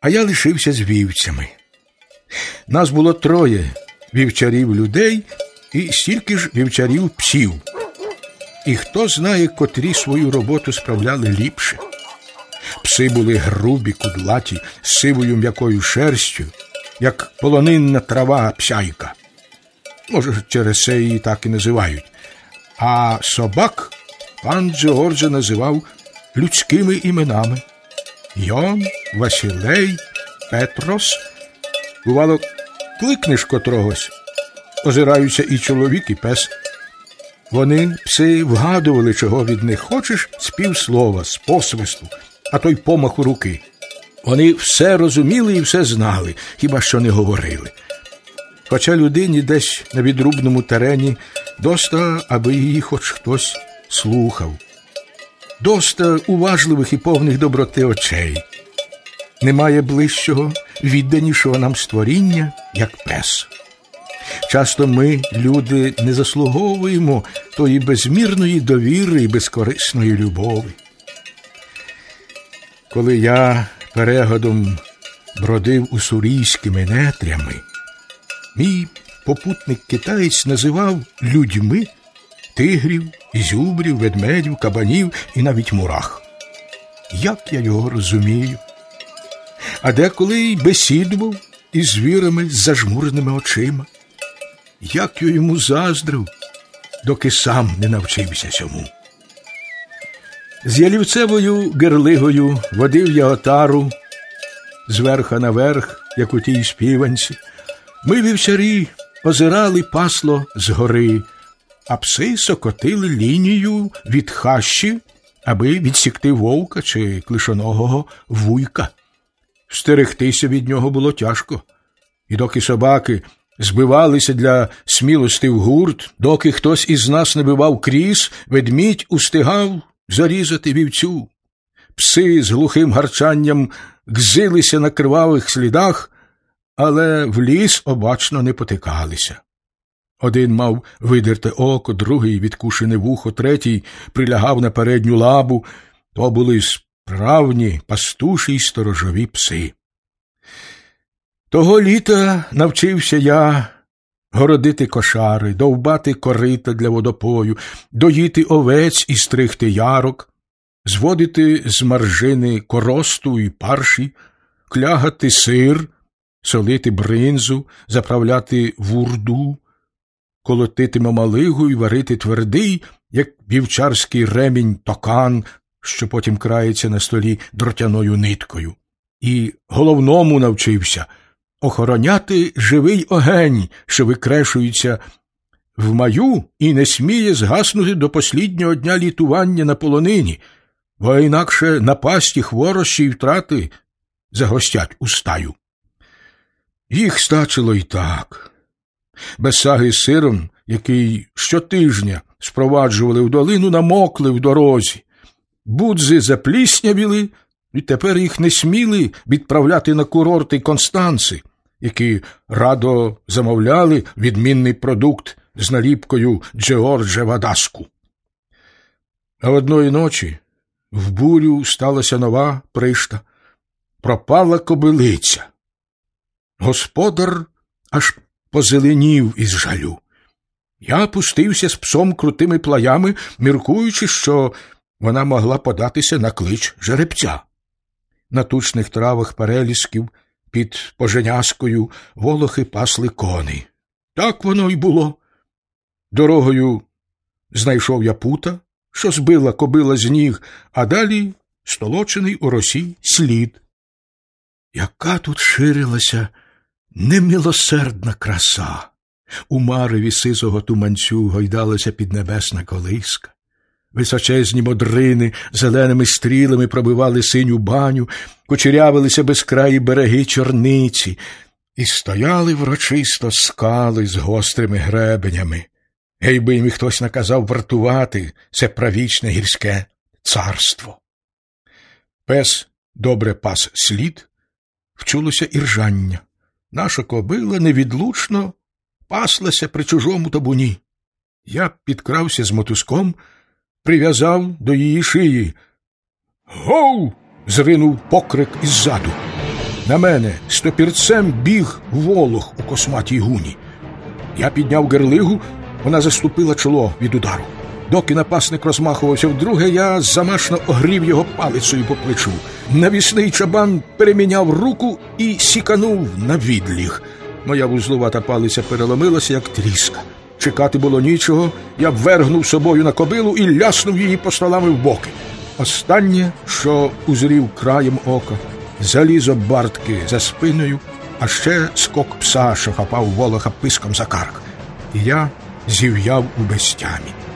а я лишився з вівцями. Нас було троє вівчарів людей і стільки ж вівчарів псів. І хто знає, котрі свою роботу справляли ліпше. Пси були грубі, кудлаті, з сивою м'якою шерстю, як полонинна трава псяйка. Може, через це її так і називають. А собак пан Джорджа називав людськими іменами Йон, Василей, Петрос. Бувало, кликнеш котрогось, озираються і чоловік, і пес. Вони пси вгадували, чого від них хочеш, з півслова, з посвисту, а то й помаху руки. Вони все розуміли і все знали, хіба що не говорили. Хоча людині десь на відрубному терені доста, аби її хоч хтось слухав, доста уважливих і повних доброти очей. Немає ближчого, відданішого нам створіння, як пес. Часто ми, люди, не заслуговуємо тої безмірної довіри і безкорисної любові. Коли я перегодом бродив уссурійськими нетрями, мій попутник китаєць називав людьми тигрів, зюбрів, ведмедів, кабанів і навіть мурах. Як я його розумію? А деколи й бесідував із звірами з зажмуреними очима. Як я йому заздрив, доки сам не навчився цьому. З ялівцевою герлигою водив я отару зверха на верх, як у тій співанці. Ми вівчарі озирали пасло згори, а пси сокотили лінію від хащі, аби відсікти вовка чи клишоногого вуйка. Стерегтися від нього було тяжко, і доки собаки збивалися для смілости в гурт, доки хтось із нас не бивав кріс, ведмідь устигав зарізати вівцю. Пси з глухим гарчанням гзилися на кривавих слідах, але в ліс обачно не потикалися. Один мав видерте око, другий відкушене вухо, третій прилягав на передню лабу. То були справні пастуші й сторожові пси. Того літа навчився я городити кошари, довбати корита для водопою, доїти овець і стригти ярок, зводити з маржини коросту і парші, клягати сир, солити бринзу, заправляти вурду, колотити мамалигу і варити твердий, як вівчарський ремінь токан, що потім крається на столі дротяною ниткою. І головному навчився охороняти живий огень, що викрешується в маю і не сміє згаснути до посліднього дня літування на полонині, бо інакше напасті хворощі й втрати загостять у стаю. Їх стачило й так. Без саги з сиром, який щотижня спроваджували в долину, намокли в дорозі. Будзи запліснявіли, і тепер їх не сміли відправляти на курорти Констанци, які радо замовляли відмінний продукт з наліпкою Джеорджа Вадаску. А одної ночі в бурю сталася нова пришта, пропала кобилиця. Господар аж позеленів із жалю. Я пустився з псом крутими плаями, міркуючи, що вона могла податися на клич жеребця. На тучних травах перелісків під поженяскою волохи пасли кони. Так воно й було. Дорогою знайшов я пута, що збила кобила з ніг, а далі столочений у росі слід. Яка тут ширилася немилосердна краса! У мареві сизого туманцю гойдалася піднебесна колиска. Височезні модрини зеленими стрілами пробивали синю баню, кучерявилися безкраї береги чорниці, і стояли врочисто скали з гострими гребенями. Гей би їм хтось наказав вартувати це правічне гірське царство. Пес добре пас слід, вчулося іржання. Наша кобила невідлучно паслася при чужому табуні. Я підкрався з мотузком прив'язав до її шиї. Гоу! зринув покрик іззаду. На мене стопірцем біг волох у косматій гуні. Я підняв герлигу, вона заступила чоло від удару. Доки напасник розмахувався вдруге, я замашно огрів його палицею по плечу. Навісний чабан переміняв руку і сіканув на відліг. Моя вузлувата палиця переломилася, як тріска. Чекати було нічого, я ввергнув собою на кобилу і ляснув її постолами в боки. Останнє, що узрів краєм ока, залізо бартки за спиною, а ще скок пса, що хапав волоха писком за карк. І я зів'яв у безтямі.